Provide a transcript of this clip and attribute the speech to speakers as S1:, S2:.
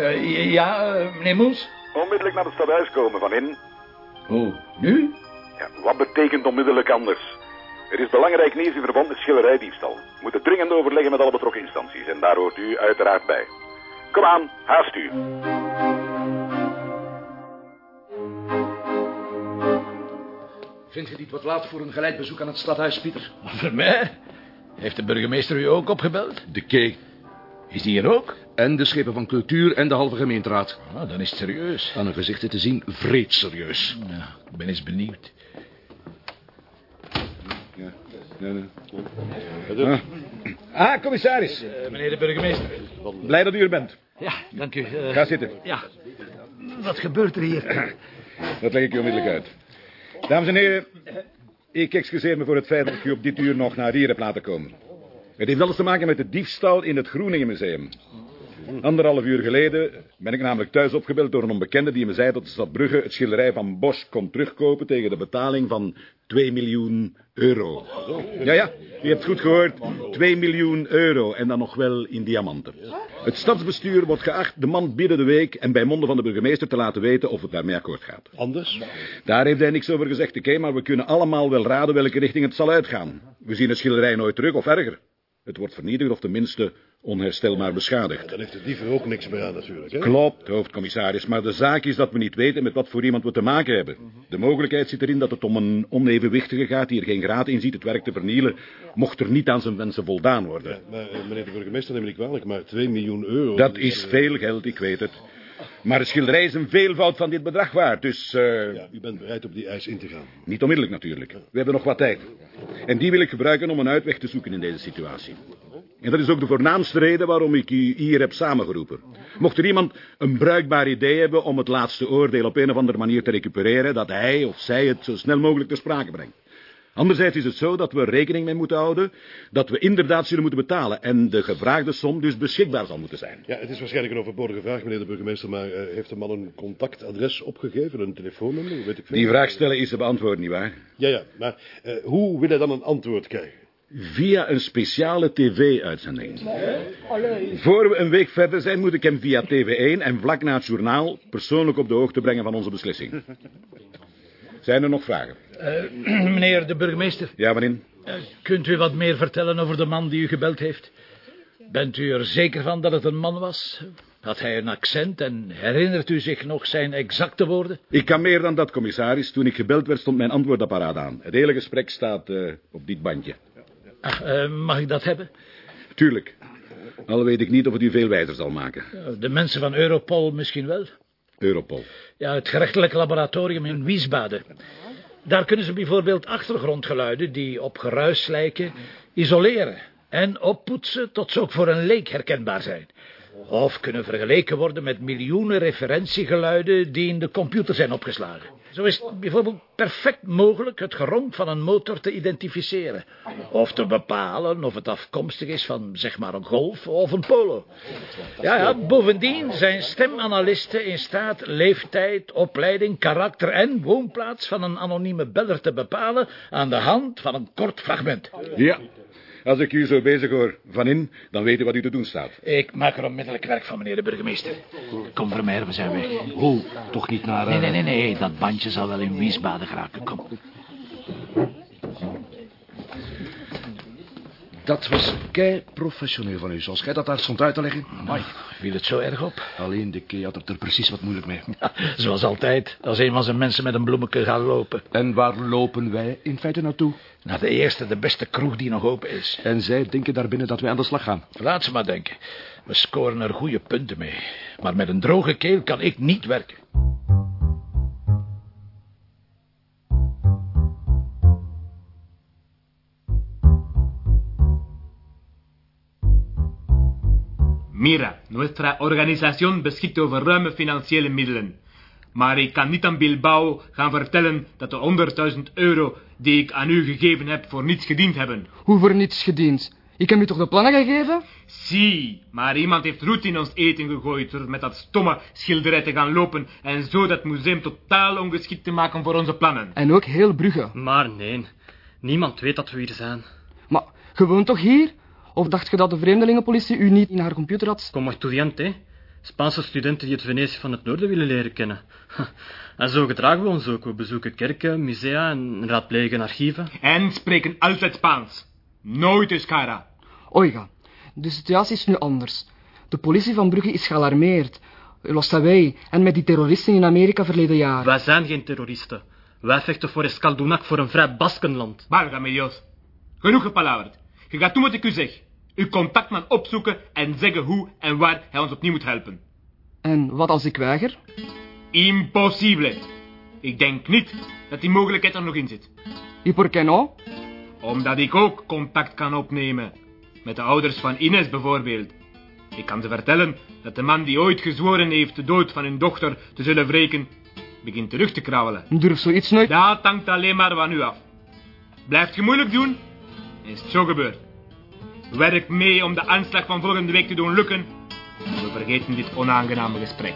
S1: Eh, ja, eh, meneer Moens?
S2: Onmiddellijk naar het stadhuis komen, Van In.
S1: Oh, nu?
S2: Ja, wat betekent onmiddellijk anders? Er is belangrijk nieuws in verband met schilderijdiefstal. We moeten dringend overleggen met alle betrokken instanties en daar hoort u uiteraard bij. Kom aan, haast u.
S3: Vindt je dit wat laat voor een geleid bezoek aan het stadhuis, Pieter?
S1: Voor mij? Heeft de burgemeester u ook opgebeld?
S3: De Kee.
S1: Is die hier ook?
S3: En de schepen van cultuur en de halve gemeenteraad.
S1: Ah, dan is het serieus.
S3: Aan hun gezichten te zien, vreed serieus.
S1: Ja, ik ben eens benieuwd.
S4: Ah, commissaris.
S1: Eh, meneer de burgemeester.
S4: Blij dat u er bent.
S1: Ja, dank u. Eh,
S4: Ga zitten.
S1: Ja. Wat gebeurt er hier?
S4: Dat leg ik u onmiddellijk uit. Dames en heren, ik excuseer me voor het feit dat ik u op dit uur nog naar hier heb laten komen. Het heeft alles te maken met de diefstal in het Groeningenmuseum. Anderhalf uur geleden ben ik namelijk thuis opgebeld door een onbekende die me zei dat de stad Brugge het schilderij van Bosch kon terugkopen tegen de betaling van 2 miljoen euro. Ja, ja, u hebt goed gehoord. 2 miljoen euro en dan nog wel in diamanten. Het stadsbestuur wordt geacht de man binnen de week en bij monden van de burgemeester te laten weten of het daarmee akkoord gaat.
S5: Anders?
S4: Daar heeft hij niks over gezegd, oké, maar we kunnen allemaal wel raden welke richting het zal uitgaan. We zien het schilderij nooit terug of erger. Het wordt vernietigd of tenminste onherstelbaar beschadigd.
S5: Dan heeft de dief er ook niks meer aan natuurlijk, hè?
S4: Klopt, hoofdcommissaris, maar de zaak is dat we niet weten met wat voor iemand we te maken hebben. De mogelijkheid zit erin dat het om een onevenwichtige gaat die er geen graad in ziet het werk te vernielen, mocht er niet aan zijn wensen voldaan worden.
S5: Maar eh, meneer de burgemeester, neem me niet kwalijk, maar 2 miljoen euro...
S4: Dat is veel geld, ik weet het. Maar het schilderij is een veelvoud van dit bedrag waard, dus... eh,
S5: Ja, u bent bereid op die eis in te gaan.
S4: Niet onmiddellijk natuurlijk. We hebben nog wat tijd. En die wil ik gebruiken om een uitweg te zoeken in deze situatie. En dat is ook de voornaamste reden waarom ik u hier heb samengeroepen. Mocht er iemand een bruikbaar idee hebben om het laatste oordeel op een of andere manier te recupereren, dat hij of zij het zo snel mogelijk ter sprake brengt. Anderzijds is het zo dat we rekening mee moeten houden dat we inderdaad zullen moeten betalen en de gevraagde som dus beschikbaar zal moeten zijn.
S5: Ja, het is waarschijnlijk een overbodige vraag, meneer de burgemeester, maar eh, heeft de man een contactadres opgegeven, een telefoonnummer, weet ik veel?
S4: Die vraag stellen is te beantwoorden, nietwaar?
S5: Ja, ja, maar eh, hoe wil hij dan een antwoord krijgen?
S4: Via een speciale tv-uitzending. Voor we een week verder zijn, moet ik hem via TV1 en vlak na het journaal persoonlijk op de hoogte brengen van onze beslissing. Zijn er nog vragen?
S1: Eh, meneer de burgemeester,
S4: Ja, waarin?
S1: eh, kunt u wat meer vertellen over de man die u gebeld heeft? Bent u er zeker van dat het een man was? Had hij een accent en herinnert u zich nog zijn exacte woorden?
S4: Ik kan meer dan dat, commissaris. Toen ik gebeld werd, stond mijn antwoordapparaat aan. Het hele gesprek staat eh, op dit bandje.
S1: Ah, eh, mag ik dat hebben?
S4: Tuurlijk. Al weet ik niet of het u veel wijzer zal maken.
S1: De mensen van Europol misschien wel.
S4: Europol.
S1: Ja, het gerechtelijk laboratorium in Wiesbaden. Daar kunnen ze bijvoorbeeld achtergrondgeluiden die op geruis lijken isoleren en oppoetsen tot ze ook voor een leek herkenbaar zijn. Of kunnen vergeleken worden met miljoenen referentiegeluiden die in de computer zijn opgeslagen. Zo is het bijvoorbeeld perfect mogelijk het geronk van een motor te identificeren. Of te bepalen of het afkomstig is van, zeg maar, een golf of een polo. Ja, ja, bovendien zijn stemanalisten in staat leeftijd, opleiding, karakter en woonplaats van een anonieme beller te bepalen aan de hand van een kort fragment.
S4: Ja. Als ik u zo bezig hoor van in, dan weet u wat u te doen staat.
S1: Ik maak er onmiddellijk werk van, meneer de burgemeester. Kom, Vermeer, we zijn weg.
S3: Hoe? Toch niet naar...
S1: Nee,
S3: eh,
S1: nee, nee, nee, dat bandje zal wel in Wiesbaden geraken. Kom.
S3: Dat was kei professioneel van u, zoals jij dat daar stond uit te leggen. Amai.
S1: Viel het zo erg op?
S3: Alleen de Kee had het er precies wat moeilijk mee.
S1: Ja, zoals altijd, als een van zijn mensen met een bloemetje gaat lopen.
S3: En waar lopen wij in feite naartoe?
S1: Naar de eerste, de beste kroeg die nog open is.
S3: En zij denken daarbinnen dat wij aan de slag gaan.
S1: Laat ze maar denken. We scoren er goede punten mee. Maar met een droge keel kan ik niet werken.
S6: Mira, nuestra organisación beschikt over ruime financiële middelen. Maar ik kan niet aan Bilbao gaan vertellen dat de 100.000 euro die ik aan u gegeven heb voor niets gediend hebben.
S7: Hoe voor niets gediend? Ik heb u toch de plannen gegeven?
S6: Zie, maar iemand heeft roet in ons eten gegooid door met dat stomme schilderij te gaan lopen en zo dat museum totaal ongeschikt te maken voor onze plannen.
S7: En ook heel Brugge.
S8: Maar nee, niemand weet dat we hier zijn.
S7: Maar, je woont toch hier? Of dacht je dat de vreemdelingenpolitie u niet in haar computer had?
S8: Como estudiante, Spaanse studenten die het Venetië van het Noorden willen leren kennen. En zo gedragen we ons ook. We bezoeken kerken, musea en raadplegen archieven.
S6: En spreken altijd Spaans. Nooit Euskara.
S7: Oiga, de situatie is nu anders. De politie van Brugge is gealarmeerd. Los Tawei en met die terroristen in Amerika verleden jaar.
S8: Wij zijn geen terroristen. Wij vechten voor Escaldunac voor een vrij Baskenland.
S6: Válgame Dios. Genoeg gepalaverd. Je gaat doen wat ik u zeg. Uw contactman opzoeken en zeggen hoe en waar hij ons opnieuw moet helpen.
S7: En wat als ik weiger?
S6: Impossible. Ik denk niet dat die mogelijkheid er nog in zit.
S7: Y por qué no?
S6: Omdat ik ook contact kan opnemen. Met de ouders van Ines bijvoorbeeld. Ik kan ze vertellen dat de man die ooit gezworen heeft de dood van hun dochter te zullen wreken, begint terug te krabbelen.
S7: Durf zoiets nooit...
S6: Dat hangt alleen maar van u af. Blijft je moeilijk doen, is het zo gebeurd. Werk mee om de aanslag van volgende week te doen lukken. We vergeten dit onaangename gesprek.